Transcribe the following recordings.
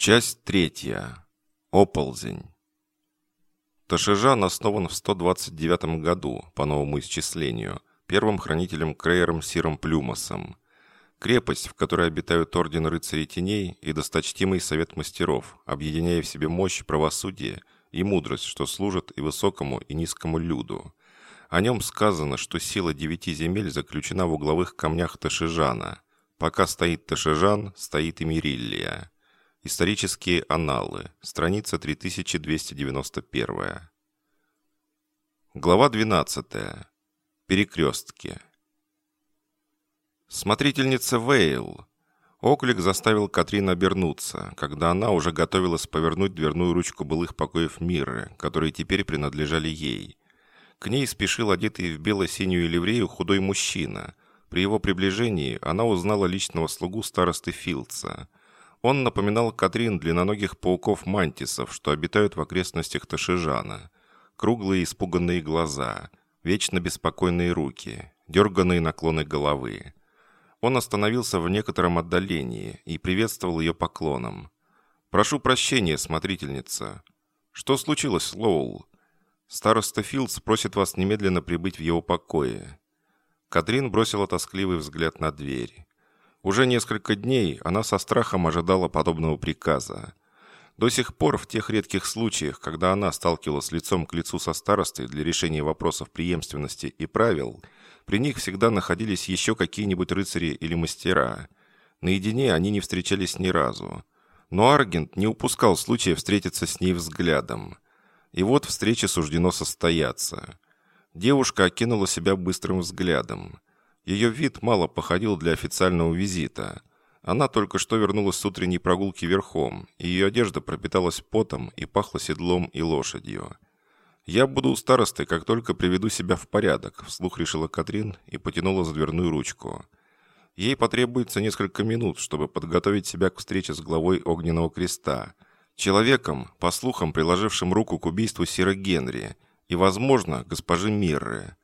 Часть третья. Оползень. Ташижан основан в 129 году, по новому исчислению, первым хранителем Крейером Сиром Плюмосом. Крепость, в которой обитают Орден Рыцарей Теней и досточтимый Совет Мастеров, объединяя в себе мощь, правосудие и мудрость, что служат и высокому, и низкому люду. О нем сказано, что сила девяти земель заключена в угловых камнях Ташижана. Пока стоит Ташижан, стоит и Мириллия. Исторические аналы. Страница 3291. Глава 12. Перекрестки. Смотрительница Вейл. Оклик заставил Катрин обернуться, когда она уже готовилась повернуть дверную ручку былых покоев Миры, которые теперь принадлежали ей. К ней спешил одетый в бело-синюю ливрею худой мужчина. При его приближении она узнала личного слугу старосты Филдса – он напоминал Катрин длинноногих пауков-мантисов, что обитают в окрестностях Ташижана. Круглые испуганные глаза, вечно беспокойные руки, дерганные наклоны головы. Он остановился в некотором отдалении и приветствовал ее поклоном. «Прошу прощения, смотрительница. Что случилось, Лоул? Староста Филдс просит вас немедленно прибыть в его покое». Катрин бросила тоскливый взгляд на дверь. Уже несколько дней она со страхом ожидала подобного приказа. До сих пор в тех редких случаях, когда она сталкивалась лицом к лицу со старостой для решения вопросов преемственности и правил, при них всегда находились еще какие-нибудь рыцари или мастера. Наедине они не встречались ни разу. Но Аргент не упускал случая встретиться с ней взглядом. И вот встреча суждено состояться. Девушка окинула себя быстрым взглядом. Ее вид мало походил для официального визита. Она только что вернулась с утренней прогулки верхом, и ее одежда пропиталась потом и пахла седлом и лошадью. «Я буду у старосты, как только приведу себя в порядок», вслух решила Катрин и потянула за дверную ручку. Ей потребуется несколько минут, чтобы подготовить себя к встрече с главой Огненного Креста, человеком, по слухам, приложившим руку к убийству Сира Генри и, возможно, госпожи Мирры.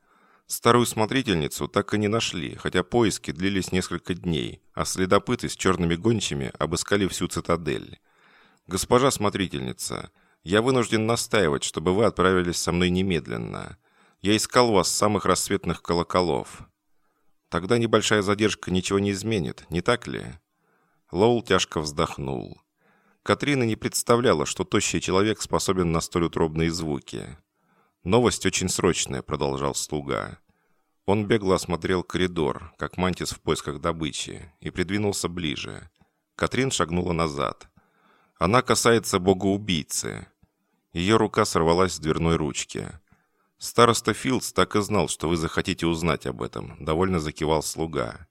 Старую смотрительницу так и не нашли, хотя поиски длились несколько дней, а следопыты с черными гончими обыскали всю цитадель. «Госпожа смотрительница, я вынужден настаивать, чтобы вы отправились со мной немедленно. Я искал вас с самых рассветных колоколов». «Тогда небольшая задержка ничего не изменит, не так ли?» Лоул тяжко вздохнул. Катрина не представляла, что тощий человек способен на столь утробные звуки. «Новость очень срочная», — продолжал слуга. Он бегло осмотрел коридор, как мантис в поисках добычи, и придвинулся ближе. Катрин шагнула назад. «Она касается бога-убийцы». Ее рука сорвалась с дверной ручки. «Староста Филдс так и знал, что вы захотите узнать об этом», — довольно закивал слуга.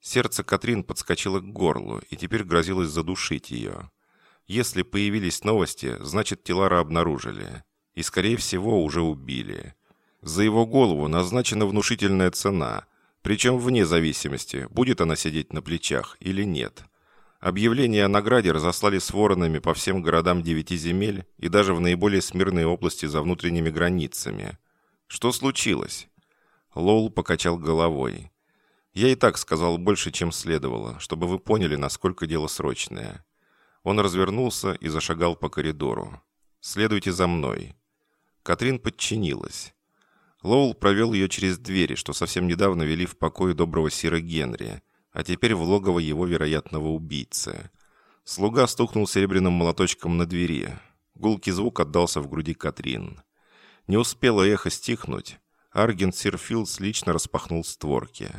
Сердце Катрин подскочило к горлу и теперь грозилось задушить ее. Если появились новости, значит, Тилара обнаружили и, скорее всего, уже убили. За его голову назначена внушительная цена, причем вне зависимости, будет она сидеть на плечах или нет. Объявление о награде разослали с воронами по всем городам девяти земель и даже в наиболее смирные области за внутренними границами. Что случилось? Лоул покачал головой. Я и так сказал больше, чем следовало, чтобы вы поняли, насколько дело срочное. Он развернулся и зашагал по коридору. «Следуйте за мной». Катрин подчинилась. Лоул провел ее через двери, что совсем недавно вели в покое доброго Сира Генри, а теперь в логово его вероятного убийцы. Слуга стукнул серебряным молоточком на двери. Гулкий звук отдался в груди Катрин. Не успело эхо стихнуть. Аргент Сирфилдс лично распахнул створки.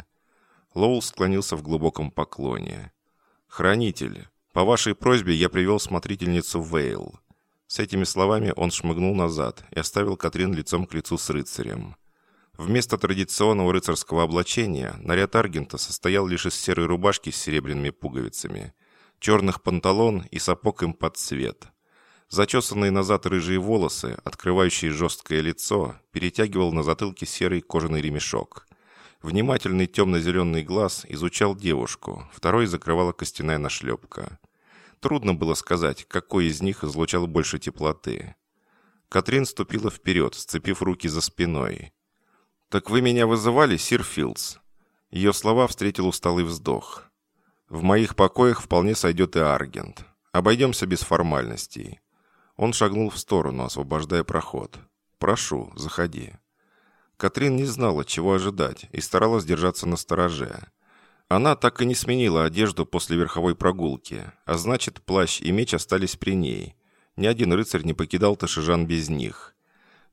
Лоул склонился в глубоком поклоне. «Хранитель, по вашей просьбе я привел смотрительницу Вейл. С этими словами он шмыгнул назад и оставил Катрин лицом к лицу с рыцарем. Вместо традиционного рыцарского облачения наряд Аргента состоял лишь из серой рубашки с серебряными пуговицами, черных панталон и сапог им под цвет. Зачесанные назад рыжие волосы, открывающие жесткое лицо, перетягивал на затылке серый кожаный ремешок. Внимательный темно-зеленый глаз изучал девушку, второй закрывала костяная нашлепка. Трудно было сказать, какой из них излучал больше теплоты. Катрин ступила вперед, сцепив руки за спиной. «Так вы меня вызывали, сир Филдс?» Ее слова встретил усталый вздох. «В моих покоях вполне сойдет и Аргент. Обойдемся без формальностей». Он шагнул в сторону, освобождая проход. «Прошу, заходи». Катрин не знала, чего ожидать, и старалась держаться на стороже. Она так и не сменила одежду после верховой прогулки, а значит, плащ и меч остались при ней. Ни один рыцарь не покидал Ташижан без них.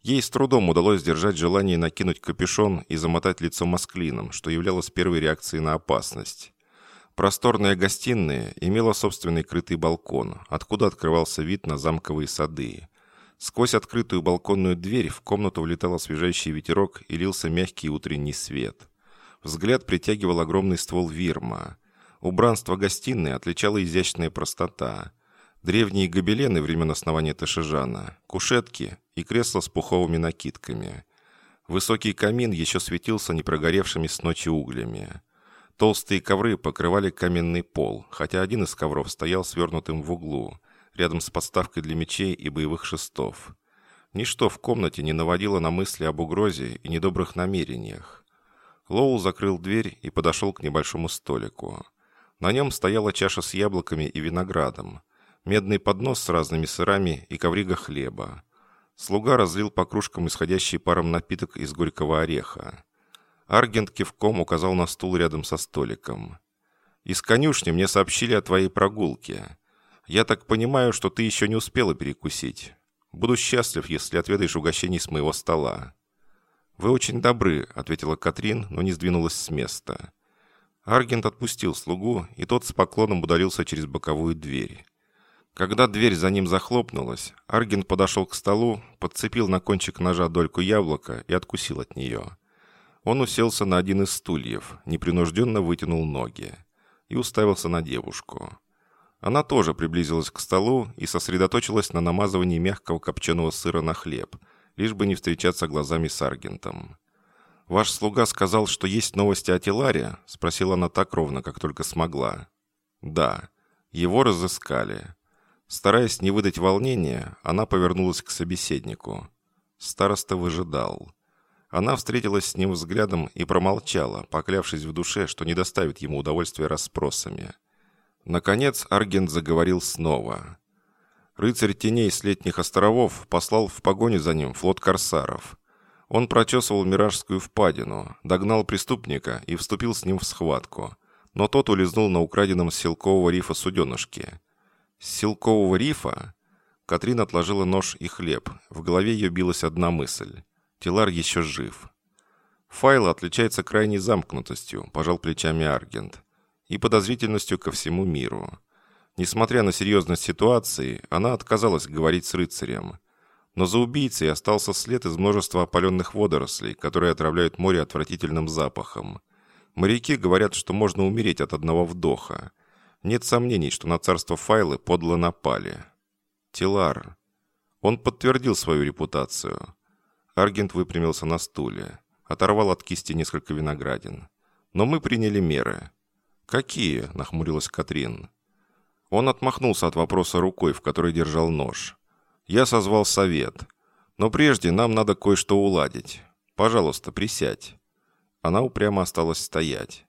Ей с трудом удалось сдержать желание накинуть капюшон и замотать лицо масклином, что являлось первой реакцией на опасность. Просторная гостиная имела собственный крытый балкон, откуда открывался вид на замковые сады. Сквозь открытую балконную дверь в комнату влетал освежающий ветерок и лился мягкий утренний свет. Взгляд притягивал огромный ствол вирма. Убранство гостиной отличала изящная простота. Древние гобелены времен основания Ташижана, кушетки и кресла с пуховыми накидками. Высокий камин еще светился непрогоревшими с ночи углями. Толстые ковры покрывали каменный пол, хотя один из ковров стоял свернутым в углу, рядом с подставкой для мечей и боевых шестов. Ничто в комнате не наводило на мысли об угрозе и недобрых намерениях. Лоу закрыл дверь и подошел к небольшому столику. На нем стояла чаша с яблоками и виноградом, медный поднос с разными сырами и коврига хлеба. Слуга разлил по кружкам исходящий паром напиток из горького ореха. Аргент кивком указал на стул рядом со столиком. «Из конюшни мне сообщили о твоей прогулке. Я так понимаю, что ты еще не успела перекусить. Буду счастлив, если отведаешь угощений с моего стола». «Вы очень добры», — ответила Катрин, но не сдвинулась с места. Аргент отпустил слугу, и тот с поклоном удалился через боковую дверь. Когда дверь за ним захлопнулась, Аргент подошел к столу, подцепил на кончик ножа дольку яблока и откусил от нее. Он уселся на один из стульев, непринужденно вытянул ноги и уставился на девушку. Она тоже приблизилась к столу и сосредоточилась на намазывании мягкого копченого сыра на хлеб, лишь бы не встречаться глазами с Аргентом. «Ваш слуга сказал, что есть новости о Тиларе?» – спросила она так ровно, как только смогла. «Да. Его разыскали». Стараясь не выдать волнения, она повернулась к собеседнику. Староста выжидал. Она встретилась с ним взглядом и промолчала, поклявшись в душе, что не доставит ему удовольствия расспросами. Наконец Аргент заговорил снова. Рыцарь теней с летних островов послал в погоню за ним флот корсаров. Он прочесывал Миражскую впадину, догнал преступника и вступил с ним в схватку. Но тот улизнул на украденном с Силкового рифа суденышке. С Силкового рифа? Катрин отложила нож и хлеб. В голове ее билась одна мысль. Тилар еще жив. Файл отличается крайней замкнутостью, пожал плечами Аргент, и подозрительностью ко всему миру. Несмотря на серьезность ситуации, она отказалась говорить с рыцарем. Но за убийцей остался след из множества опаленных водорослей, которые отравляют море отвратительным запахом. Моряки говорят, что можно умереть от одного вдоха. Нет сомнений, что на царство Файлы подло напали. Тилар. Он подтвердил свою репутацию. Аргент выпрямился на стуле. Оторвал от кисти несколько виноградин. «Но мы приняли меры». «Какие?» – нахмурилась Катрин. Он отмахнулся от вопроса рукой, в которой держал нож. «Я созвал совет. Но прежде нам надо кое-что уладить. Пожалуйста, присядь». Она упрямо осталась стоять.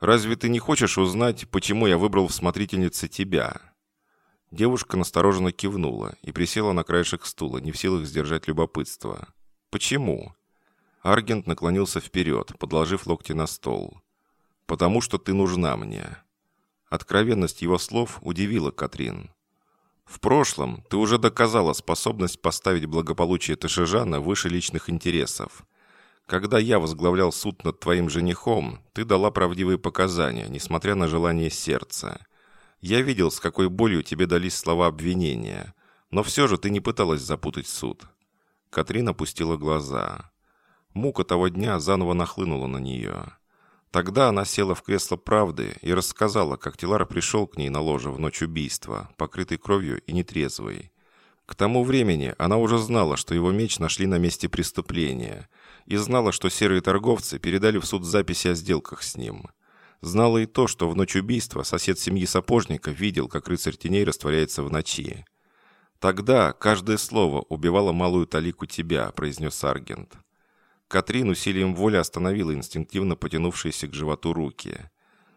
«Разве ты не хочешь узнать, почему я выбрал в смотрительнице тебя?» Девушка настороженно кивнула и присела на краешек стула, не в силах сдержать любопытство. «Почему?» Аргент наклонился вперед, подложив локти на стол. «Потому что ты нужна мне». Откровенность его слов удивила Катрин. «В прошлом ты уже доказала способность поставить благополучие Ташижана выше личных интересов. Когда я возглавлял суд над твоим женихом, ты дала правдивые показания, несмотря на желание сердца. Я видел, с какой болью тебе дались слова обвинения, но все же ты не пыталась запутать суд. Катрин опустила глаза. Мука того дня заново нахлынула на нее. Тогда она села в кресло правды и рассказала, как Тилар пришел к ней на ложе в ночь убийства, покрытый кровью и нетрезвой. К тому времени она уже знала, что его меч нашли на месте преступления, и знала, что серые торговцы передали в суд записи о сделках с ним. Знала и то, что в ночь убийства сосед семьи сапожника видел, как рыцарь теней растворяется в ночи. «Тогда каждое слово убивало малую талику тебя», — произнес Аргент. Катрин усилием воли остановила инстинктивно потянувшиеся к животу руки.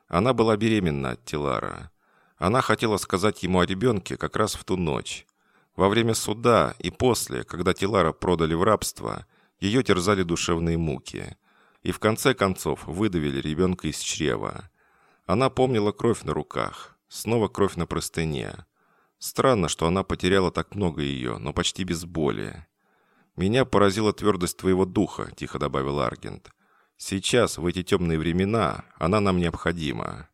Она была беременна от Тилара. Она хотела сказать ему о ребенке как раз в ту ночь. Во время суда и после, когда Тилара продали в рабство, ее терзали душевные муки. И в конце концов выдавили ребенка из чрева. Она помнила кровь на руках, снова кровь на простыне. Странно, что она потеряла так много ее, но почти без боли. «Меня поразила твердость твоего духа», — тихо добавил Аргент. «Сейчас, в эти темные времена, она нам необходима».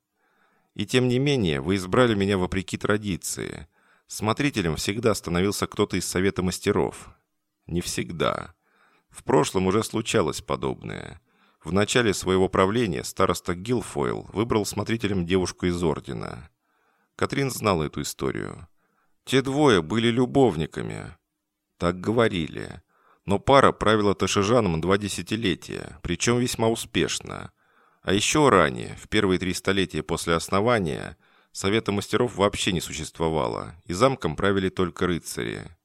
«И тем не менее, вы избрали меня вопреки традиции. Смотрителем всегда становился кто-то из Совета мастеров». «Не всегда. В прошлом уже случалось подобное. В начале своего правления староста Гилфойл выбрал смотрителем девушку из Ордена. Катрин знала эту историю. Те двое были любовниками. Так говорили. Но пара правила Ташижаном два десятилетия, причем весьма успешно. А еще ранее, в первые три столетия после основания, Совета мастеров вообще не существовало, и замком правили только рыцари.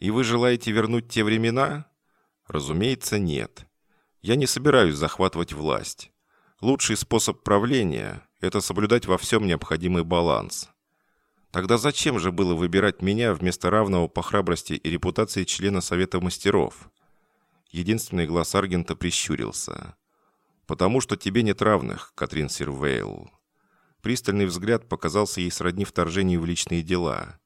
И вы желаете вернуть те времена? Разумеется, нет. Я не собираюсь захватывать власть. Лучший способ правления – это соблюдать во всем необходимый баланс. Тогда зачем же было выбирать меня вместо равного по храбрости и репутации члена Совета мастеров? Единственный глаз Аргента прищурился. «Потому что тебе нет равных, Катрин Сирвейл». Пристальный взгляд показался ей сродни вторжению в личные дела.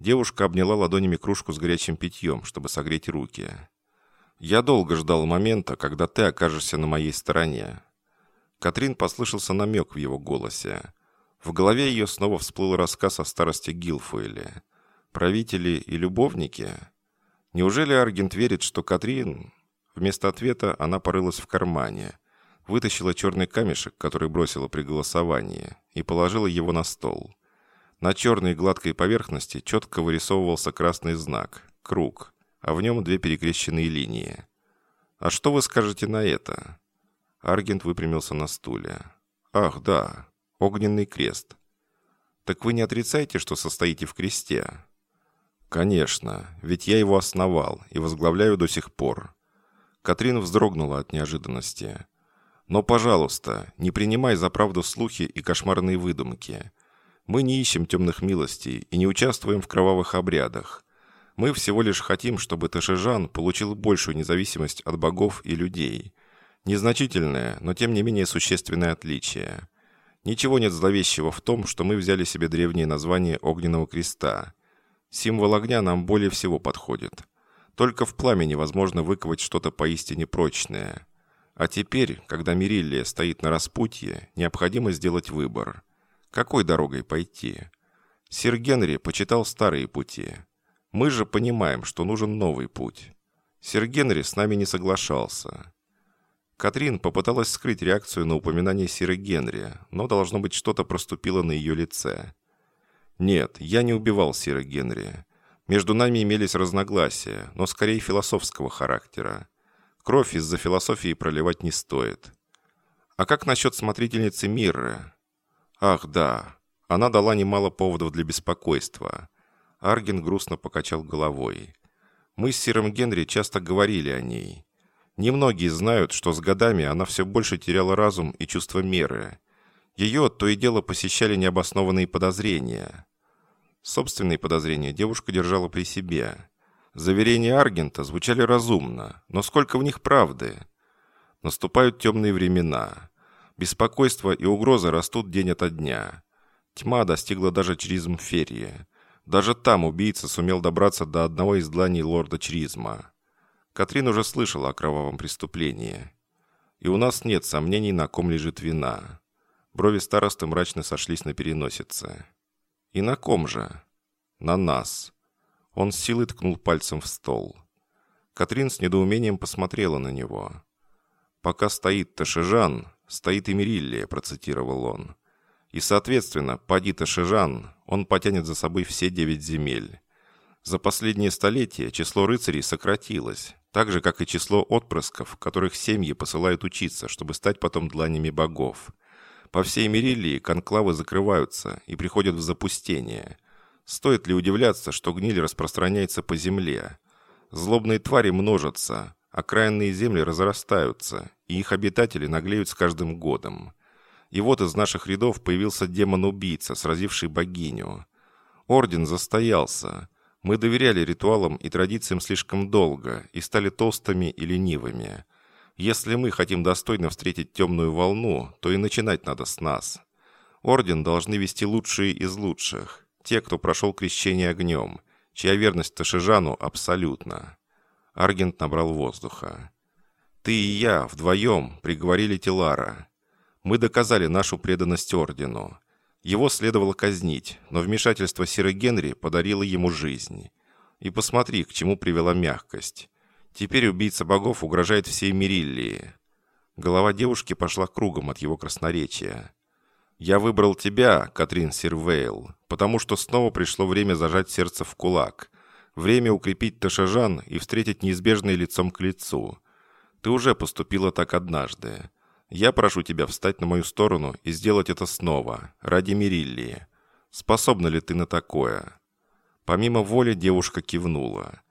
Девушка обняла ладонями кружку с горячим питьем, чтобы согреть руки. «Я долго ждал момента, когда ты окажешься на моей стороне». Катрин послышался намек в его голосе. В голове ее снова всплыл рассказ о старости Гилфуэле. Правители и любовники? Неужели Аргент верит, что Катрин... Вместо ответа она порылась в кармане, вытащила черный камешек, который бросила при голосовании, и положила его на стол. На черной гладкой поверхности четко вырисовывался красный знак – круг, а в нем две перекрещенные линии. «А что вы скажете на это?» Аргент выпрямился на стуле. «Ах, да, Огненный крест. Так вы не отрицаете, что состоите в кресте? Конечно, ведь я его основал и возглавляю до сих пор. Катрин вздрогнула от неожиданности. Но, пожалуйста, не принимай за правду слухи и кошмарные выдумки. Мы не ищем темных милостей и не участвуем в кровавых обрядах. Мы всего лишь хотим, чтобы Ташижан получил большую независимость от богов и людей. Незначительное, но тем не менее существенное отличие. Ничего нет зловещего в том, что мы взяли себе древнее название Огненного Креста. Символ огня нам более всего подходит. Только в пламени возможно выковать что-то поистине прочное. А теперь, когда Мириллия стоит на распутье, необходимо сделать выбор. Какой дорогой пойти? Сир Генри почитал старые пути. Мы же понимаем, что нужен новый путь. Сир Генри с нами не соглашался. Катрин попыталась скрыть реакцию на упоминание Сиры Генри, но, должно быть, что-то проступило на ее лице. «Нет, я не убивал Сиры Генри. Между нами имелись разногласия, но скорее философского характера. Кровь из-за философии проливать не стоит. А как насчет смотрительницы Мирры? Ах, да, она дала немало поводов для беспокойства. Арген грустно покачал головой. Мы с Сиром Генри часто говорили о ней. Немногие знают, что с годами она все больше теряла разум и чувство меры. Ее то и дело посещали необоснованные подозрения. Собственные подозрения девушка держала при себе. Заверения Аргента звучали разумно, но сколько в них правды? Наступают темные времена. Беспокойство и угрозы растут день ото дня. Тьма достигла даже Чризм Ферии. Даже там убийца сумел добраться до одного из дланей лорда Чризма. Катрин уже слышала о кровавом преступлении. И у нас нет сомнений, на ком лежит вина. Брови старосты мрачно сошлись на переносице. И на ком же? На нас. Он с силой ткнул пальцем в стол. Катрин с недоумением посмотрела на него. «Пока стоит Ташижан, стоит и Мериллия», процитировал он. «И, соответственно, поди Ташижан, он потянет за собой все девять земель. За последние столетия число рыцарей сократилось, так же, как и число отпрысков, которых семьи посылают учиться, чтобы стать потом дланями богов. По всей Мериллии конклавы закрываются и приходят в запустение. Стоит ли удивляться, что гниль распространяется по земле? Злобные твари множатся, окраинные земли разрастаются, и их обитатели наглеют с каждым годом. И вот из наших рядов появился демон-убийца, сразивший богиню. Орден застоялся. Мы доверяли ритуалам и традициям слишком долго и стали толстыми и ленивыми. Если мы хотим достойно встретить темную волну, то и начинать надо с нас. Орден должны вести лучшие из лучших, те, кто прошел крещение огнем, чья верность Ташижану абсолютна. Аргент набрал воздуха. «Ты и я вдвоем приговорили Тилара. Мы доказали нашу преданность Ордену. Его следовало казнить, но вмешательство Сиры Генри подарило ему жизнь. И посмотри, к чему привела мягкость. Теперь убийца богов угрожает всей Мериллии. Голова девушки пошла кругом от его красноречия. «Я выбрал тебя, Катрин Сирвейл, потому что снова пришло время зажать сердце в кулак. Время укрепить Ташажан и встретить неизбежное лицом к лицу. Ты уже поступила так однажды. Я прошу тебя встать на мою сторону и сделать это снова, ради Мериллии. Способна ли ты на такое?» Помимо воли девушка кивнула.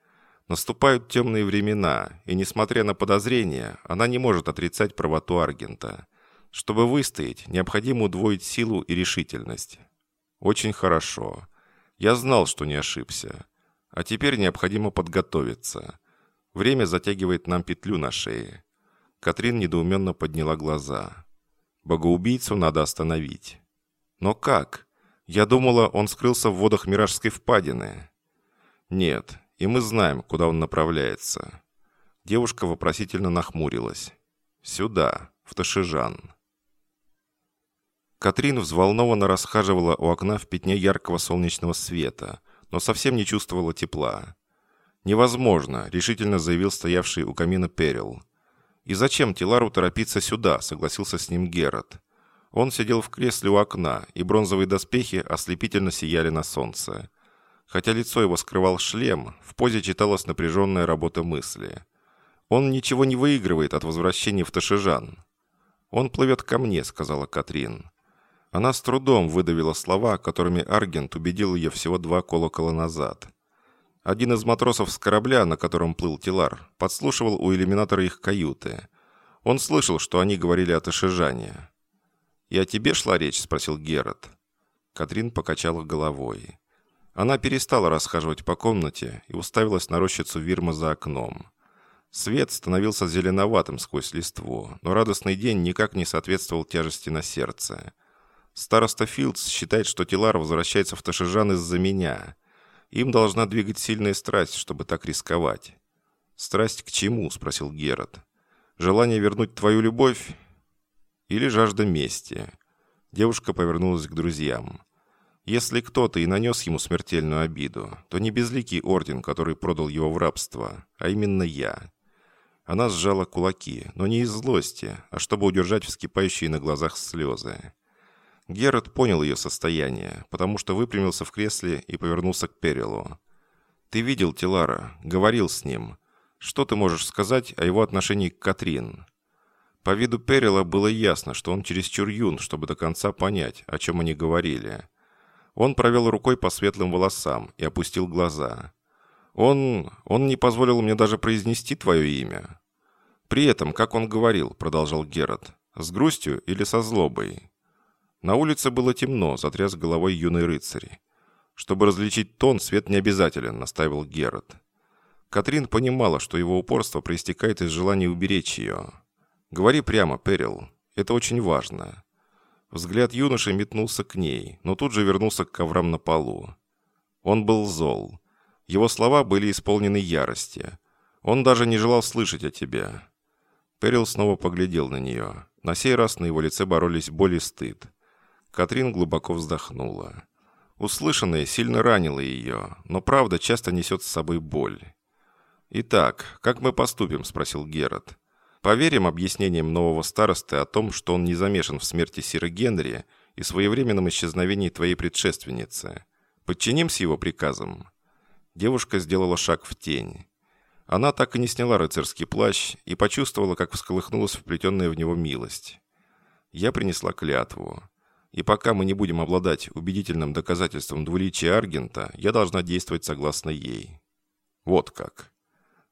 Наступают темные времена, и, несмотря на подозрения, она не может отрицать правоту Аргента. Чтобы выстоять, необходимо удвоить силу и решительность. Очень хорошо. Я знал, что не ошибся. А теперь необходимо подготовиться. Время затягивает нам петлю на шее. Катрин недоуменно подняла глаза. Богоубийцу надо остановить. Но как? Я думала, он скрылся в водах Миражской впадины. Нет, и мы знаем, куда он направляется. Девушка вопросительно нахмурилась. Сюда, в Ташижан. Катрин взволнованно расхаживала у окна в пятне яркого солнечного света, но совсем не чувствовала тепла. «Невозможно», — решительно заявил стоявший у камина Перил. «И зачем Тилару торопиться сюда?» — согласился с ним Герат. Он сидел в кресле у окна, и бронзовые доспехи ослепительно сияли на солнце. Хотя лицо его скрывал шлем, в позе читалась напряженная работа мысли. «Он ничего не выигрывает от возвращения в Ташижан». «Он плывет ко мне», — сказала Катрин. Она с трудом выдавила слова, которыми Аргент убедил ее всего два колокола назад. Один из матросов с корабля, на котором плыл Тилар, подслушивал у иллюминатора их каюты. Он слышал, что они говорили о Ташижане. «И о тебе шла речь?» – спросил Герат. Катрин покачала головой. Она перестала расхаживать по комнате и уставилась на рощицу Вирма за окном. Свет становился зеленоватым сквозь листву, но радостный день никак не соответствовал тяжести на сердце. Староста Филдс считает, что Тилар возвращается в Ташижан из-за меня. Им должна двигать сильная страсть, чтобы так рисковать. «Страсть к чему?» – спросил Герат. «Желание вернуть твою любовь? Или жажда мести?» Девушка повернулась к друзьям. Если кто-то и нанес ему смертельную обиду, то не безликий орден, который продал его в рабство, а именно я. Она сжала кулаки, но не из злости, а чтобы удержать вскипающие на глазах слезы. Герат понял ее состояние, потому что выпрямился в кресле и повернулся к Перилу. «Ты видел Тилара, говорил с ним. Что ты можешь сказать о его отношении к Катрин?» По виду Перила было ясно, что он чересчур юн, чтобы до конца понять, о чем они говорили. Он провел рукой по светлым волосам и опустил глаза. «Он... он не позволил мне даже произнести твое имя». «При этом, как он говорил», — продолжал Герат, — «с грустью или со злобой?» На улице было темно, затряс головой юный рыцарь. «Чтобы различить тон, свет не обязателен», — наставил Герат. Катрин понимала, что его упорство проистекает из желания уберечь ее. «Говори прямо, Перил. Это очень важно. Взгляд юноши метнулся к ней, но тут же вернулся к коврам на полу. Он был зол. Его слова были исполнены ярости. Он даже не желал слышать о тебе. Перил снова поглядел на нее. На сей раз на его лице боролись боль и стыд. Катрин глубоко вздохнула. Услышанное сильно ранило ее, но правда часто несет с собой боль. «Итак, как мы поступим?» – спросил Герат. Поверим объяснениям нового старосты о том, что он не замешан в смерти Сира Генри и своевременном исчезновении твоей предшественницы. Подчинимся его приказам». Девушка сделала шаг в тень. Она так и не сняла рыцарский плащ и почувствовала, как всколыхнулась вплетенная в него милость. Я принесла клятву. И пока мы не будем обладать убедительным доказательством двуличия Аргента, я должна действовать согласно ей. Вот как.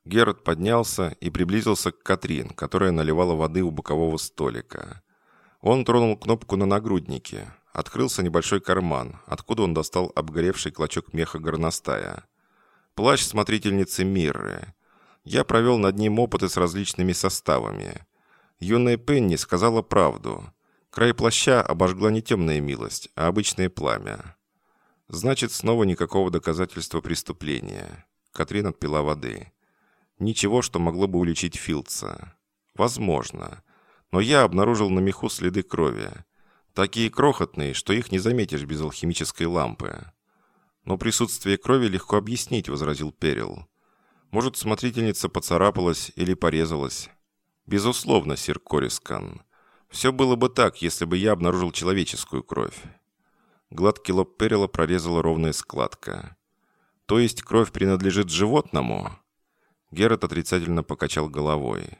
Герод поднялся и приблизился к Катрин, которая наливала воды у бокового столика. Он тронул кнопку на нагруднике. Открылся небольшой карман, откуда он достал обгоревший клочок меха горностая. Плащ смотрительницы Мирры. Я провел над ним опыты с различными составами. Юная Пенни сказала правду. Край плаща обожгла не темная милость, а обычное пламя. Значит, снова никакого доказательства преступления. Катрин отпила воды. Ничего, что могло бы уличить Филдса. Возможно. Но я обнаружил на меху следы крови. Такие крохотные, что их не заметишь без алхимической лампы. Но присутствие крови легко объяснить, возразил Перил. Может, смотрительница поцарапалась или порезалась. Безусловно, сир Корискан. Все было бы так, если бы я обнаружил человеческую кровь. Гладкий лоб Перила прорезала ровная складка. То есть кровь принадлежит животному? Герат отрицательно покачал головой.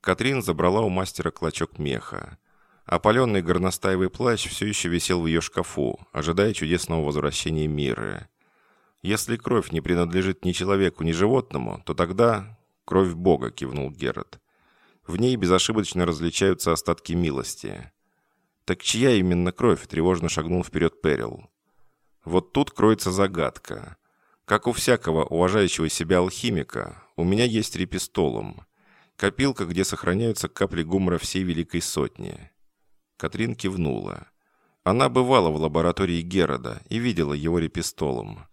Катрин забрала у мастера клочок меха. Опаленный горностаевый плащ все еще висел в ее шкафу, ожидая чудесного возвращения мира. «Если кровь не принадлежит ни человеку, ни животному, то тогда...» «Кровь Бога», — кивнул Герат. «В ней безошибочно различаются остатки милости». «Так чья именно кровь?» — тревожно шагнул вперед Перил. «Вот тут кроется загадка. Как у всякого уважающего себя алхимика, у меня есть репистолум. Копилка, где сохраняются капли гумора всей Великой Сотни. Катрин кивнула. Она бывала в лаборатории Герода и видела его репистолом.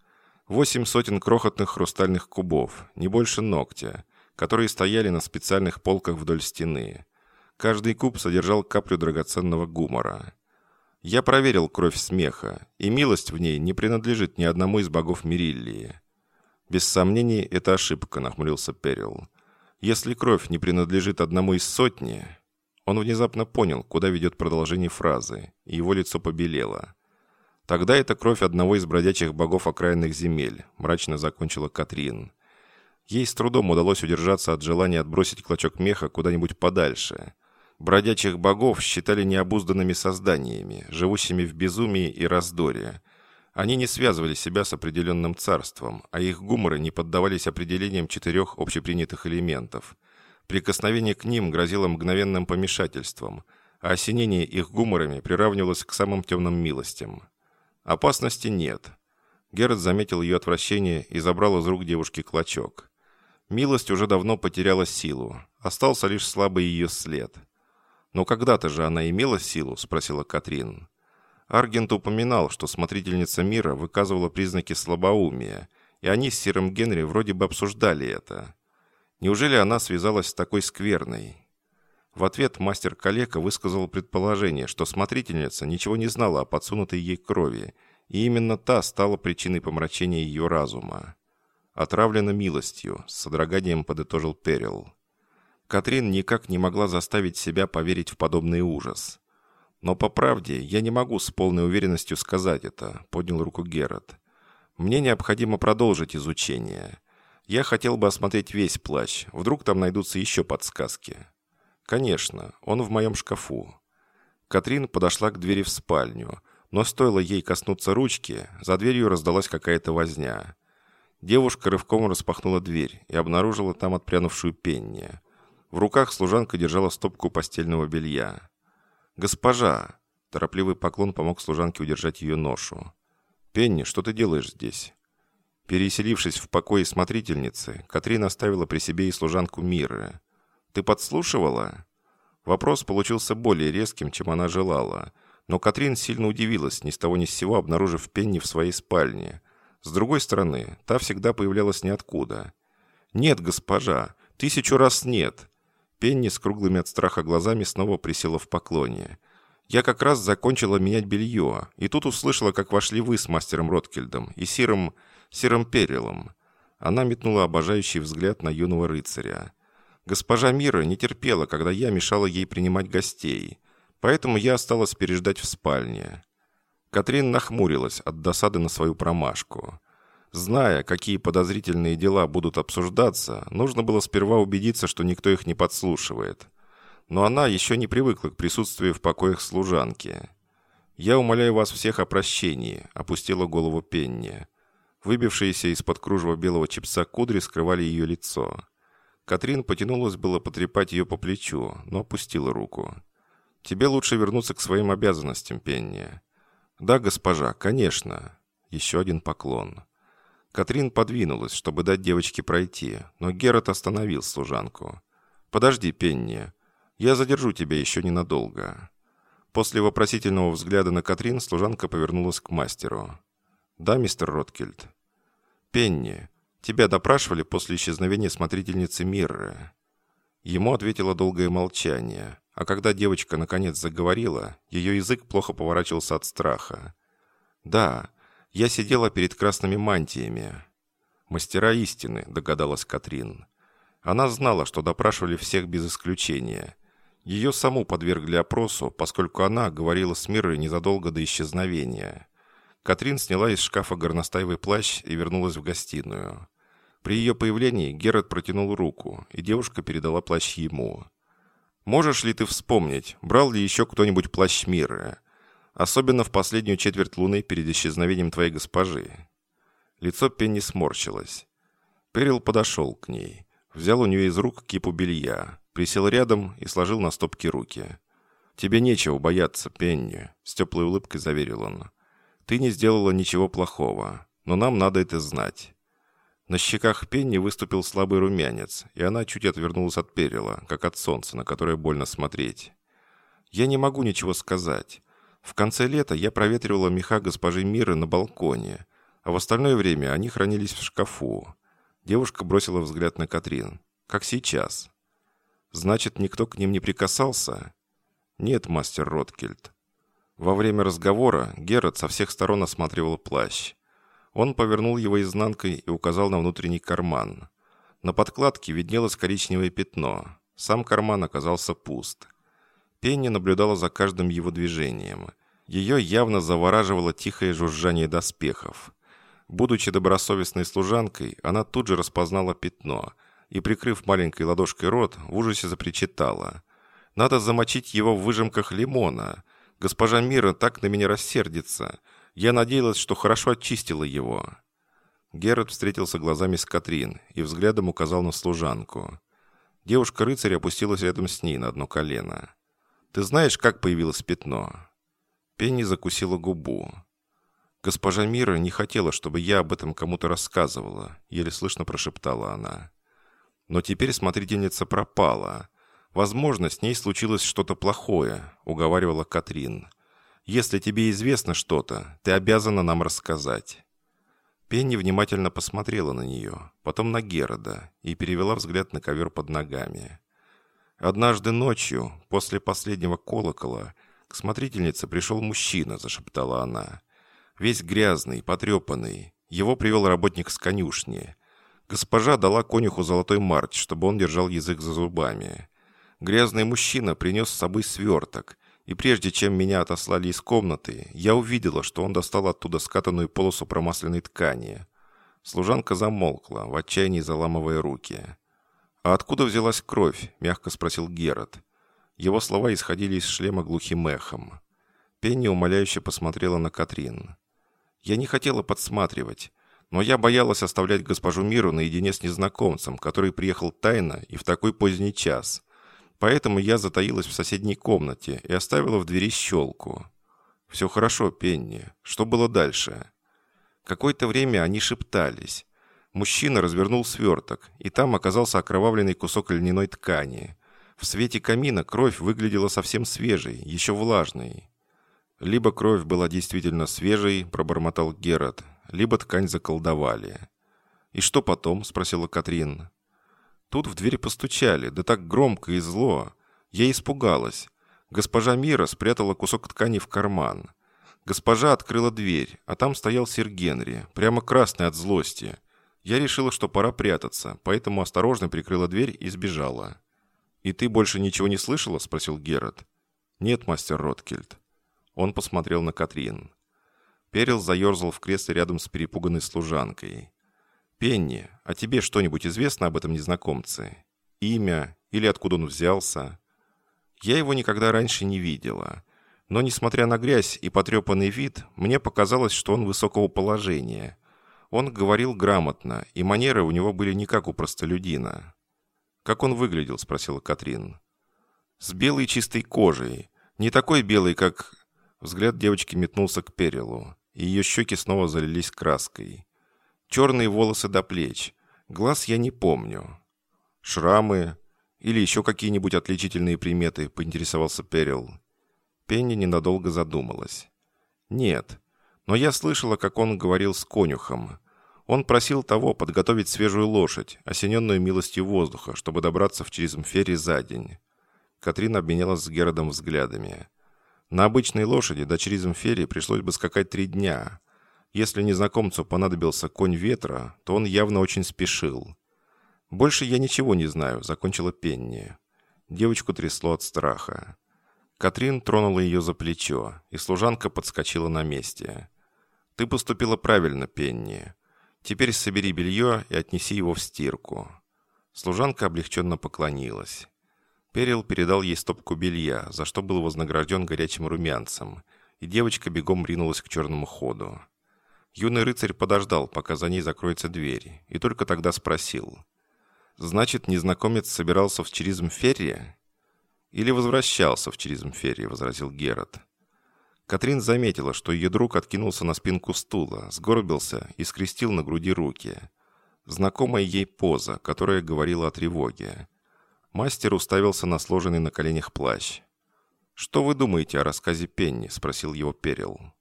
Восемь сотен крохотных хрустальных кубов, не больше ногтя, которые стояли на специальных полках вдоль стены. Каждый куб содержал каплю драгоценного гумора. Я проверил кровь смеха, и милость в ней не принадлежит ни одному из богов Мериллии. Без сомнений, это ошибка, нахмурился Перил. Если кровь не принадлежит одному из сотни, он внезапно понял, куда ведет продолжение фразы, и его лицо побелело. «Тогда это кровь одного из бродячих богов окраинных земель», – мрачно закончила Катрин. Ей с трудом удалось удержаться от желания отбросить клочок меха куда-нибудь подальше. Бродячих богов считали необузданными созданиями, живущими в безумии и раздоре. Они не связывали себя с определенным царством, а их гуморы не поддавались определениям четырех общепринятых элементов – Прикосновение к ним грозило мгновенным помешательством, а осенение их гуморами приравнивалось к самым темным милостям. Опасности нет. Герд заметил ее отвращение и забрал из рук девушки клочок. Милость уже давно потеряла силу, остался лишь слабый ее след. «Но когда-то же она имела силу?» – спросила Катрин. Аргент упоминал, что смотрительница мира выказывала признаки слабоумия, и они с Сиром Генри вроде бы обсуждали это. Неужели она связалась с такой скверной? В ответ мастер Калека высказал предположение, что смотрительница ничего не знала о подсунутой ей крови, и именно та стала причиной помрачения ее разума. «Отравлена милостью», — с содроганием подытожил Перил. Катрин никак не могла заставить себя поверить в подобный ужас. «Но по правде я не могу с полной уверенностью сказать это», — поднял руку Герат. «Мне необходимо продолжить изучение. Я хотел бы осмотреть весь плащ. Вдруг там найдутся еще подсказки. Конечно, он в моем шкафу. Катрин подошла к двери в спальню, но стоило ей коснуться ручки, за дверью раздалась какая-то возня. Девушка рывком распахнула дверь и обнаружила там отпрянувшую Пенни. В руках служанка держала стопку постельного белья. «Госпожа!» Торопливый поклон помог служанке удержать ее ношу. «Пенни, что ты делаешь здесь?» Переселившись в покое смотрительницы, Катрин оставила при себе и служанку Миры. «Ты подслушивала?» Вопрос получился более резким, чем она желала, но Катрин сильно удивилась, ни с того ни с сего обнаружив Пенни в своей спальне. С другой стороны, та всегда появлялась ниоткуда. «Нет, госпожа, тысячу раз нет!» Пенни с круглыми от страха глазами снова присела в поклоне. «Я как раз закончила менять белье, и тут услышала, как вошли вы с мастером Роткельдом и Сиром серым перелом. Она метнула обожающий взгляд на юного рыцаря. Госпожа Мира не терпела, когда я мешала ей принимать гостей, поэтому я осталась переждать в спальне. Катрин нахмурилась от досады на свою промашку. Зная, какие подозрительные дела будут обсуждаться, нужно было сперва убедиться, что никто их не подслушивает. Но она еще не привыкла к присутствию в покоях служанки. «Я умоляю вас всех о прощении», — опустила голову Пенни. Выбившиеся из-под кружева белого чипса кудри скрывали ее лицо. Катрин потянулась было потрепать ее по плечу, но опустила руку. Тебе лучше вернуться к своим обязанностям, Пенни». «Да, госпожа, конечно». Еще один поклон. Катрин подвинулась, чтобы дать девочке пройти, но Герат остановил служанку. «Подожди, Пенни. Я задержу тебя еще ненадолго». После вопросительного взгляда на Катрин служанка повернулась к мастеру. «Да, мистер Роткельд?» «Пенни, тебя допрашивали после исчезновения смотрительницы Мирры?» Ему ответило долгое молчание, а когда девочка наконец заговорила, ее язык плохо поворачивался от страха. «Да, я сидела перед красными мантиями». «Мастера истины», — догадалась Катрин. Она знала, что допрашивали всех без исключения. Ее саму подвергли опросу, поскольку она говорила с Мирой незадолго до исчезновения. Катрин сняла из шкафа горностаевый плащ и вернулась в гостиную. При ее появлении Герат протянул руку, и девушка передала плащ ему. «Можешь ли ты вспомнить, брал ли еще кто-нибудь плащ Миры? Особенно в последнюю четверть луны перед исчезновением твоей госпожи». Лицо Пенни сморщилось. Перил подошел к ней, взял у нее из рук кипу белья, присел рядом и сложил на стопки руки. «Тебе нечего бояться, Пенни», — с теплой улыбкой заверил он. Ты не сделала ничего плохого, но нам надо это знать». На щеках Пенни выступил слабый румянец, и она чуть отвернулась от перила, как от солнца, на которое больно смотреть. «Я не могу ничего сказать. В конце лета я проветривала меха госпожи Миры на балконе, а в остальное время они хранились в шкафу». Девушка бросила взгляд на Катрин. «Как сейчас». «Значит, никто к ним не прикасался?» «Нет, мастер Роткельд. Во время разговора Герат со всех сторон осматривал плащ. Он повернул его изнанкой и указал на внутренний карман. На подкладке виднелось коричневое пятно. Сам карман оказался пуст. Пенни наблюдала за каждым его движением. Ее явно завораживало тихое жужжание доспехов. Будучи добросовестной служанкой, она тут же распознала пятно и, прикрыв маленькой ладошкой рот, в ужасе запричитала. «Надо замочить его в выжимках лимона!» Госпожа Мира так на меня рассердится. Я надеялась, что хорошо очистила его». Герат встретился глазами с Катрин и взглядом указал на служанку. Девушка-рыцарь опустилась рядом с ней на одно колено. «Ты знаешь, как появилось пятно?» Пенни закусила губу. «Госпожа Мира не хотела, чтобы я об этом кому-то рассказывала», еле слышно прошептала она. «Но теперь смотрительница пропала. «Возможно, с ней случилось что-то плохое», — уговаривала Катрин. «Если тебе известно что-то, ты обязана нам рассказать». Пенни внимательно посмотрела на нее, потом на Герода и перевела взгляд на ковер под ногами. «Однажды ночью, после последнего колокола, к смотрительнице пришел мужчина», — зашептала она. «Весь грязный, потрепанный. Его привел работник с конюшни. Госпожа дала конюху золотой марч, чтобы он держал язык за зубами. Грязный мужчина принес с собой сверток, и прежде чем меня отослали из комнаты, я увидела, что он достал оттуда скатанную полосу промасленной ткани. Служанка замолкла, в отчаянии заламывая руки. «А откуда взялась кровь?» – мягко спросил Герат. Его слова исходили из шлема глухим эхом. Пенни умоляюще посмотрела на Катрин. «Я не хотела подсматривать, но я боялась оставлять госпожу Миру наедине с незнакомцем, который приехал тайно и в такой поздний час. Поэтому я затаилась в соседней комнате и оставила в двери щелку. «Все хорошо, Пенни. Что было дальше?» Какое-то время они шептались. Мужчина развернул сверток, и там оказался окровавленный кусок льняной ткани. В свете камина кровь выглядела совсем свежей, еще влажной. «Либо кровь была действительно свежей», — пробормотал Герат, «либо ткань заколдовали». «И что потом?» — спросила Катрин. Тут в дверь постучали, да так громко и зло. Я испугалась. Госпожа Мира спрятала кусок ткани в карман. Госпожа открыла дверь, а там стоял сир Генри, прямо красный от злости. Я решила, что пора прятаться, поэтому осторожно прикрыла дверь и сбежала. «И ты больше ничего не слышала?» – спросил Герат. «Нет, мастер Роткельд». Он посмотрел на Катрин. Перил заерзал в кресле рядом с перепуганной служанкой. «Пенни, а тебе что-нибудь известно об этом незнакомце? Имя или откуда он взялся?» «Я его никогда раньше не видела. Но, несмотря на грязь и потрепанный вид, мне показалось, что он высокого положения. Он говорил грамотно, и манеры у него были не как у простолюдина». «Как он выглядел?» – спросила Катрин. «С белой чистой кожей. Не такой белый, как... Взгляд девочки метнулся к Перилу, и ее щеки снова залились краской. Черные волосы до плеч. Глаз я не помню. Шрамы или еще какие-нибудь отличительные приметы, поинтересовался Перил. Пенни ненадолго задумалась. Нет, но я слышала, как он говорил с конюхом. Он просил того подготовить свежую лошадь, осененную милостью воздуха, чтобы добраться в Чризмферри за день. Катрин обменялась с Геродом взглядами. На обычной лошади до Чризмферри пришлось бы скакать три дня. Если незнакомцу понадобился конь ветра, то он явно очень спешил. «Больше я ничего не знаю», — закончила Пенни. Девочку трясло от страха. Катрин тронула ее за плечо, и служанка подскочила на месте. «Ты поступила правильно, Пенни. Теперь собери белье и отнеси его в стирку». Служанка облегченно поклонилась. Перил передал ей стопку белья, за что был вознагражден горячим румянцем, и девочка бегом ринулась к черному ходу. Юный рыцарь подождал, пока за ней закроется дверь, и только тогда спросил. «Значит, незнакомец собирался в Черизм-Ферри?» «Или возвращался в Черизм-Ферри», — возразил Герат. Катрин заметила, что ее друг откинулся на спинку стула, сгорбился и скрестил на груди руки. Знакомая ей поза, которая говорила о тревоге. Мастер уставился на сложенный на коленях плащ. «Что вы думаете о рассказе Пенни?» – спросил его Перил.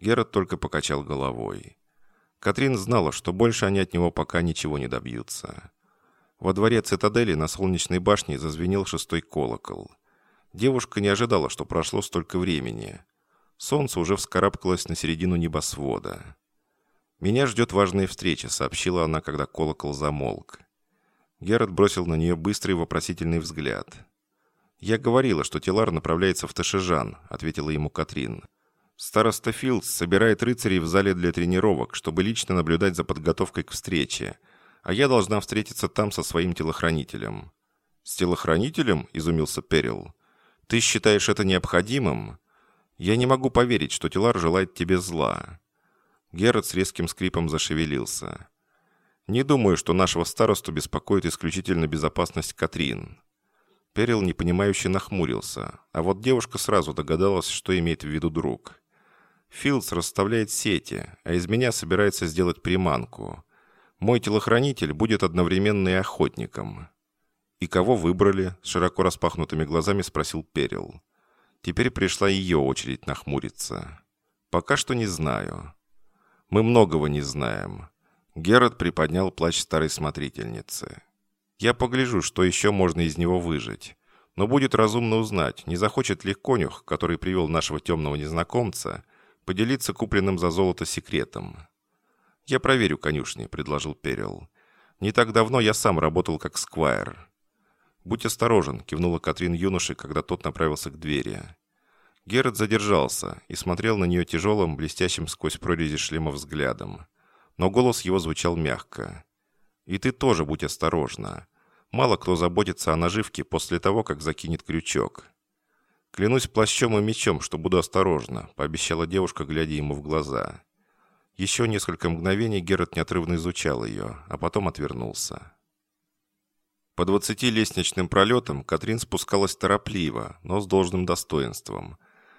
Герат только покачал головой. Катрин знала, что больше они от него пока ничего не добьются. Во дворе цитадели на солнечной башне зазвенел шестой колокол. Девушка не ожидала, что прошло столько времени. Солнце уже вскарабкалось на середину небосвода. «Меня ждет важная встреча», — сообщила она, когда колокол замолк. Герат бросил на нее быстрый вопросительный взгляд. «Я говорила, что Телар направляется в Ташижан», — ответила ему Катрин. «Староста Филдс собирает рыцарей в зале для тренировок, чтобы лично наблюдать за подготовкой к встрече, а я должна встретиться там со своим телохранителем». «С телохранителем?» — изумился Перил. «Ты считаешь это необходимым? Я не могу поверить, что Телар желает тебе зла». Герат с резким скрипом зашевелился. Не думаю, что нашего старосту беспокоит исключительно безопасность Катрин. Перил непонимающе нахмурился, а вот девушка сразу догадалась, что имеет в виду друг. Филдс расставляет сети, а из меня собирается сделать приманку. Мой телохранитель будет одновременно и охотником. «И кого выбрали?» – широко распахнутыми глазами спросил Перил. Теперь пришла ее очередь нахмуриться. «Пока что не знаю. Мы многого не знаем. Герод приподнял плащ старой смотрительницы. «Я погляжу, что еще можно из него выжить. Но будет разумно узнать, не захочет ли конюх, который привел нашего темного незнакомца, поделиться купленным за золото секретом». «Я проверю конюшни», — предложил Перил. «Не так давно я сам работал как сквайр». «Будь осторожен», — кивнула Катрин юноше, когда тот направился к двери. Герод задержался и смотрел на нее тяжелым, блестящим сквозь прорези шлема взглядом но голос его звучал мягко. «И ты тоже будь осторожна. Мало кто заботится о наживке после того, как закинет крючок». «Клянусь плащом и мечом, что буду осторожна», — пообещала девушка, глядя ему в глаза. Еще несколько мгновений Герат неотрывно изучал ее, а потом отвернулся. По двадцати лестничным пролетам Катрин спускалась торопливо, но с должным достоинством.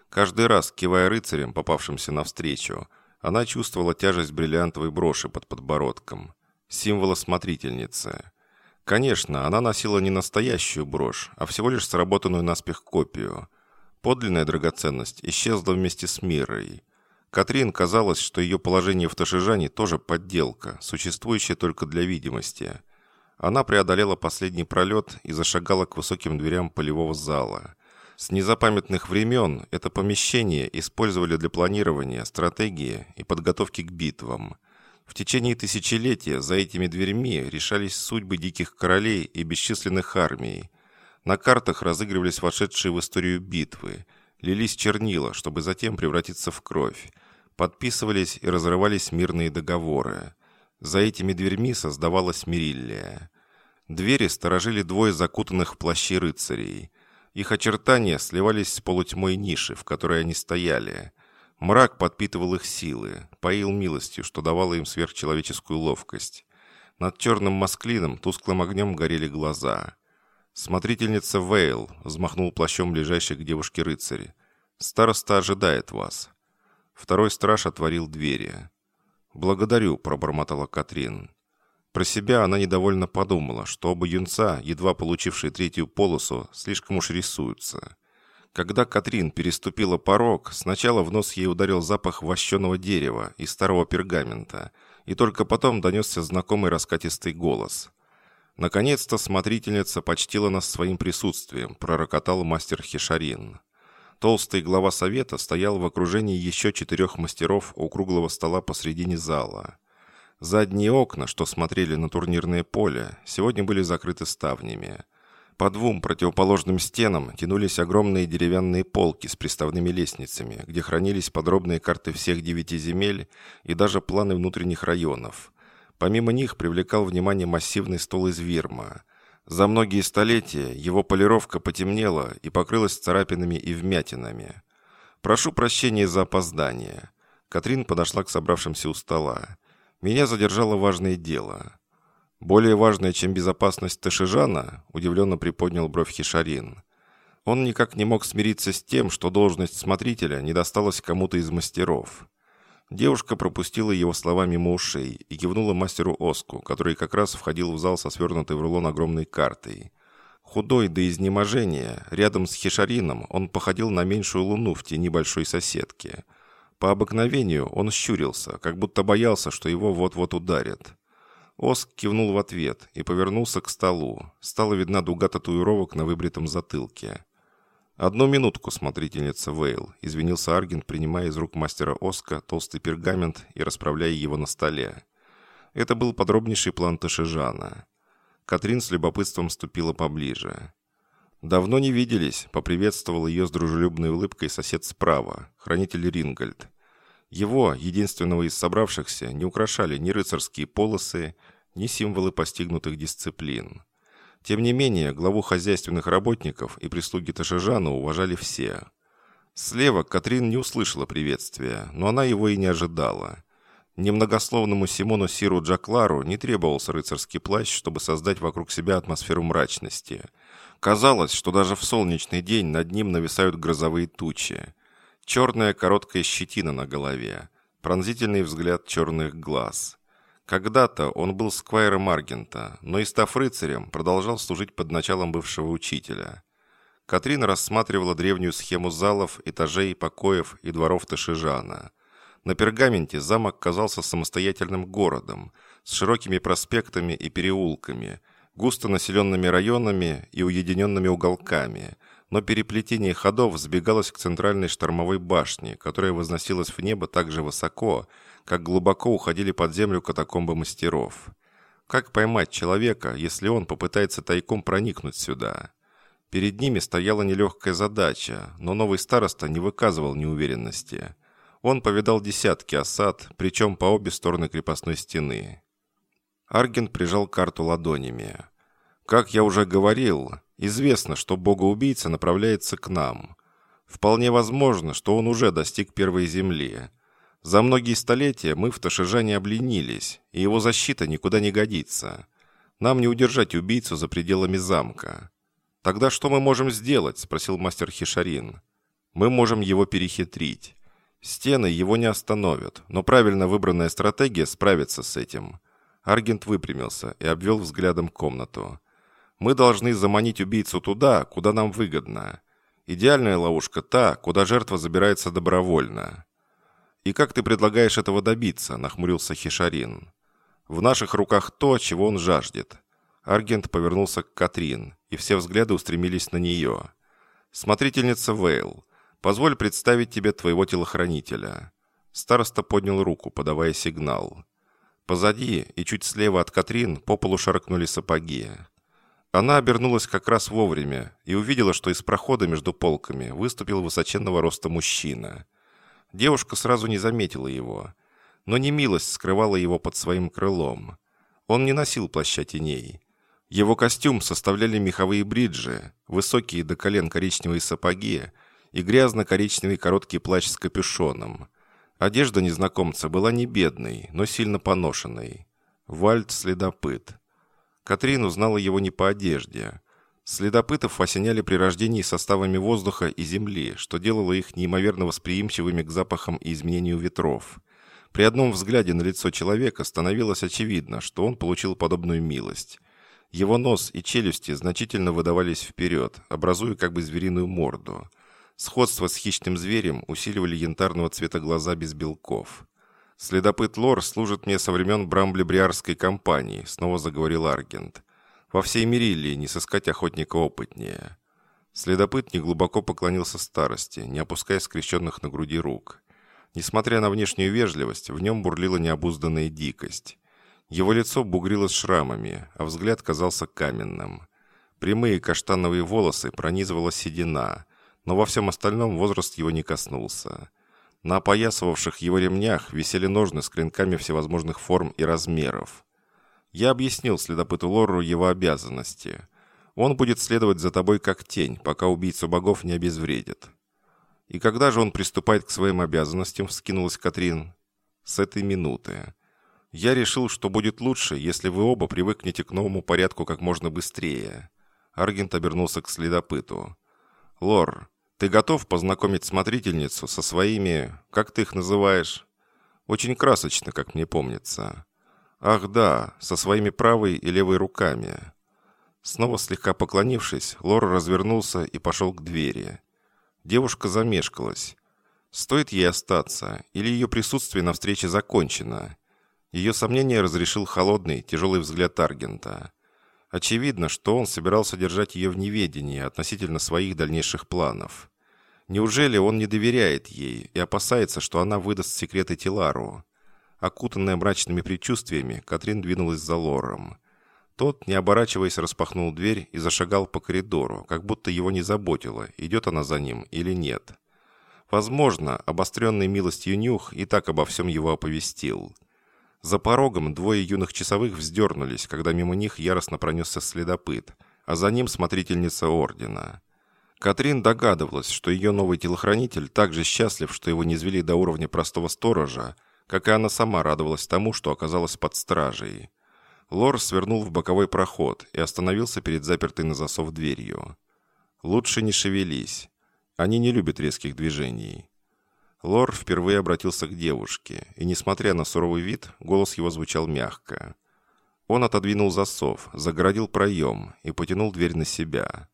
Каждый раз, кивая рыцарям, попавшимся навстречу, она чувствовала тяжесть бриллиантовой броши под подбородком, символа смотрительницы. Конечно, она носила не настоящую брошь, а всего лишь сработанную наспех копию. Подлинная драгоценность исчезла вместе с мирой. Катрин казалось, что ее положение в Ташижане тоже подделка, существующая только для видимости. Она преодолела последний пролет и зашагала к высоким дверям полевого зала. С незапамятных времен это помещение использовали для планирования, стратегии и подготовки к битвам. В течение тысячелетия за этими дверьми решались судьбы диких королей и бесчисленных армий. На картах разыгрывались вошедшие в историю битвы, лились чернила, чтобы затем превратиться в кровь, подписывались и разрывались мирные договоры. За этими дверьми создавалась Мериллия. Двери сторожили двое закутанных в плащи рыцарей – их очертания сливались с полутьмой ниши, в которой они стояли. Мрак подпитывал их силы, поил милостью, что давало им сверхчеловеческую ловкость. Над черным масклином тусклым огнем горели глаза. «Смотрительница Вейл», — взмахнул плащом ближайший к девушке рыцарь. «Староста ожидает вас». Второй страж отворил двери. «Благодарю», — пробормотала Катрин. Про себя она недовольно подумала, что оба юнца, едва получившие третью полосу, слишком уж рисуются. Когда Катрин переступила порог, сначала в нос ей ударил запах вощеного дерева и старого пергамента, и только потом донесся знакомый раскатистый голос. «Наконец-то смотрительница почтила нас своим присутствием», — пророкотал мастер Хишарин. Толстый глава совета стоял в окружении еще четырех мастеров у круглого стола посредине зала. Задние окна, что смотрели на турнирное поле, сегодня были закрыты ставнями. По двум противоположным стенам тянулись огромные деревянные полки с приставными лестницами, где хранились подробные карты всех девяти земель и даже планы внутренних районов. Помимо них привлекал внимание массивный стол из вирма. За многие столетия его полировка потемнела и покрылась царапинами и вмятинами. «Прошу прощения за опоздание». Катрин подошла к собравшимся у стола. «Меня задержало важное дело». «Более важное, чем безопасность Ташижана?» – удивленно приподнял бровь Хишарин. Он никак не мог смириться с тем, что должность смотрителя не досталась кому-то из мастеров. Девушка пропустила его слова мимо ушей и кивнула мастеру Оску, который как раз входил в зал со свернутой в рулон огромной картой. Худой до изнеможения, рядом с Хишарином он походил на меньшую луну в тени большой соседки. По обыкновению он щурился, как будто боялся, что его вот-вот ударят. Оск кивнул в ответ и повернулся к столу. Стала видна дуга татуировок на выбритом затылке. «Одну минутку, смотрительница Вейл», — извинился Арген, принимая из рук мастера Оска толстый пергамент и расправляя его на столе. Это был подробнейший план Ташижана. Катрин с любопытством ступила поближе. «Давно не виделись», — поприветствовал ее с дружелюбной улыбкой сосед справа, хранитель Рингольд. Его, единственного из собравшихся, не украшали ни рыцарские полосы, ни символы постигнутых дисциплин. Тем не менее, главу хозяйственных работников и прислуги Ташижана уважали все. Слева Катрин не услышала приветствия, но она его и не ожидала. Немногословному Симону Сиру Джаклару не требовался рыцарский плащ, чтобы создать вокруг себя атмосферу мрачности. Казалось, что даже в солнечный день над ним нависают грозовые тучи. Черная короткая щетина на голове, пронзительный взгляд черных глаз. Когда-то он был сквайром Аргента, но и став рыцарем, продолжал служить под началом бывшего учителя. Катрин рассматривала древнюю схему залов, этажей, покоев и дворов Ташижана. На пергаменте замок казался самостоятельным городом, с широкими проспектами и переулками, густо населенными районами и уединенными уголками – но переплетение ходов сбегалось к центральной штормовой башне, которая возносилась в небо так же высоко, как глубоко уходили под землю катакомбы мастеров. Как поймать человека, если он попытается тайком проникнуть сюда? Перед ними стояла нелегкая задача, но новый староста не выказывал неуверенности. Он повидал десятки осад, причем по обе стороны крепостной стены. Арген прижал карту ладонями. «Как я уже говорил, Известно, что богоубийца направляется к нам. Вполне возможно, что он уже достиг первой земли. За многие столетия мы в Ташижане обленились, и его защита никуда не годится. Нам не удержать убийцу за пределами замка. «Тогда что мы можем сделать?» – спросил мастер Хишарин. «Мы можем его перехитрить. Стены его не остановят, но правильно выбранная стратегия справится с этим». Аргент выпрямился и обвел взглядом комнату. Мы должны заманить убийцу туда, куда нам выгодно. Идеальная ловушка та, куда жертва забирается добровольно. «И как ты предлагаешь этого добиться?» – нахмурился Хишарин. «В наших руках то, чего он жаждет». Аргент повернулся к Катрин, и все взгляды устремились на нее. «Смотрительница Вейл, позволь представить тебе твоего телохранителя». Староста поднял руку, подавая сигнал. Позади и чуть слева от Катрин по полу шаркнули сапоги. Она обернулась как раз вовремя и увидела, что из прохода между полками выступил высоченного роста мужчина. Девушка сразу не заметила его, но немилость скрывала его под своим крылом. Он не носил плаща теней. Его костюм составляли меховые бриджи, высокие до колен коричневые сапоги и грязно-коричневый короткий плащ с капюшоном. Одежда незнакомца была не бедной, но сильно поношенной. Вальд-следопыт. Катрин узнала его не по одежде. Следопытов осеняли при рождении составами воздуха и земли, что делало их неимоверно восприимчивыми к запахам и изменению ветров. При одном взгляде на лицо человека становилось очевидно, что он получил подобную милость. Его нос и челюсти значительно выдавались вперед, образуя как бы звериную морду. Сходство с хищным зверем усиливали янтарного цвета глаза без белков. «Следопыт Лор служит мне со времен Брамблебриарской компании», — снова заговорил Аргент. Во всей Мериллии не сыскать охотника опытнее. Следопыт неглубоко поклонился старости, не опуская скрещенных на груди рук. Несмотря на внешнюю вежливость, в нем бурлила необузданная дикость. Его лицо бугрилось шрамами, а взгляд казался каменным. Прямые каштановые волосы пронизывала седина, но во всем остальном возраст его не коснулся. На опоясывавших его ремнях висели ножны с клинками всевозможных форм и размеров. Я объяснил следопыту Лорру его обязанности. Он будет следовать за тобой как тень, пока убийцу богов не обезвредит. И когда же он приступает к своим обязанностям, вскинулась Катрин. С этой минуты. Я решил, что будет лучше, если вы оба привыкнете к новому порядку как можно быстрее. Аргент обернулся к следопыту. Лор, ты готов познакомить смотрительницу со своими, как ты их называешь? Очень красочно, как мне помнится. «Ах да, со своими правой и левой руками». Снова слегка поклонившись, Лор развернулся и пошел к двери. Девушка замешкалась. Стоит ей остаться, или ее присутствие на встрече закончено? Ее сомнение разрешил холодный, тяжелый взгляд Аргента. Очевидно, что он собирался держать ее в неведении относительно своих дальнейших планов. Неужели он не доверяет ей и опасается, что она выдаст секреты Тилару? Окутанная мрачными предчувствиями, Катрин двинулась за Лором. Тот, не оборачиваясь, распахнул дверь и зашагал по коридору, как будто его не заботило, идет она за ним или нет. Возможно, обостренный милостью нюх и так обо всем его оповестил. За порогом двое юных часовых вздернулись, когда мимо них яростно пронесся следопыт, а за ним смотрительница ордена. Катрин догадывалась, что ее новый телохранитель так же счастлив, что его не звели до уровня простого сторожа, как и она сама радовалась тому, что оказалась под стражей. Лор свернул в боковой проход и остановился перед запертой на засов дверью. «Лучше не шевелись. Они не любят резких движений». Лор впервые обратился к девушке, и, несмотря на суровый вид, голос его звучал мягко. Он отодвинул засов, загородил проем и потянул дверь на себя.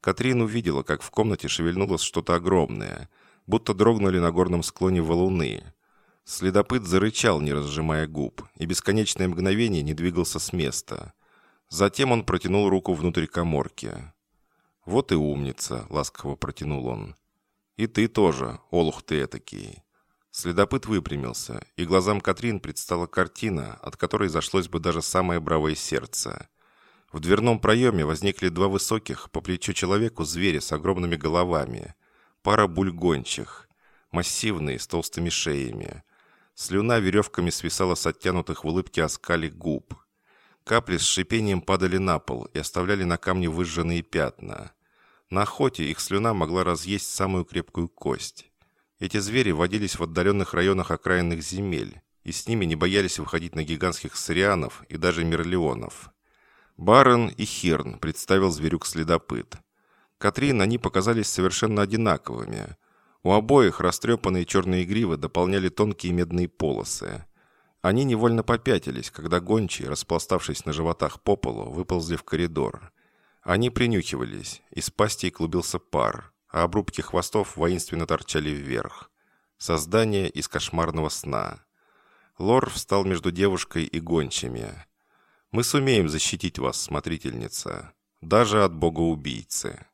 Катрин увидела, как в комнате шевельнулось что-то огромное, будто дрогнули на горном склоне валуны. Следопыт зарычал, не разжимая губ, и бесконечное мгновение не двигался с места. Затем он протянул руку внутрь коморки. «Вот и умница», — ласково протянул он. «И ты тоже, олух ты этакий». Следопыт выпрямился, и глазам Катрин предстала картина, от которой зашлось бы даже самое бравое сердце. В дверном проеме возникли два высоких, по плечу человеку, зверя с огромными головами. Пара бульгончих, массивные, с толстыми шеями. Слюна веревками свисала с оттянутых в улыбке оскали губ. Капли с шипением падали на пол и оставляли на камне выжженные пятна. На охоте их слюна могла разъесть самую крепкую кость. Эти звери водились в отдаленных районах окраинных земель, и с ними не боялись выходить на гигантских сарианов и даже мерлеонов. Барон и Хирн представил зверюк следопыт. Катрин они показались совершенно одинаковыми – у обоих растрепанные черные гривы дополняли тонкие медные полосы. Они невольно попятились, когда гончие, распластавшись на животах по полу, выползли в коридор. Они принюхивались, из пастей клубился пар, а обрубки хвостов воинственно торчали вверх. Создание из кошмарного сна. Лор встал между девушкой и гончими. «Мы сумеем защитить вас, смотрительница, даже от бога-убийцы».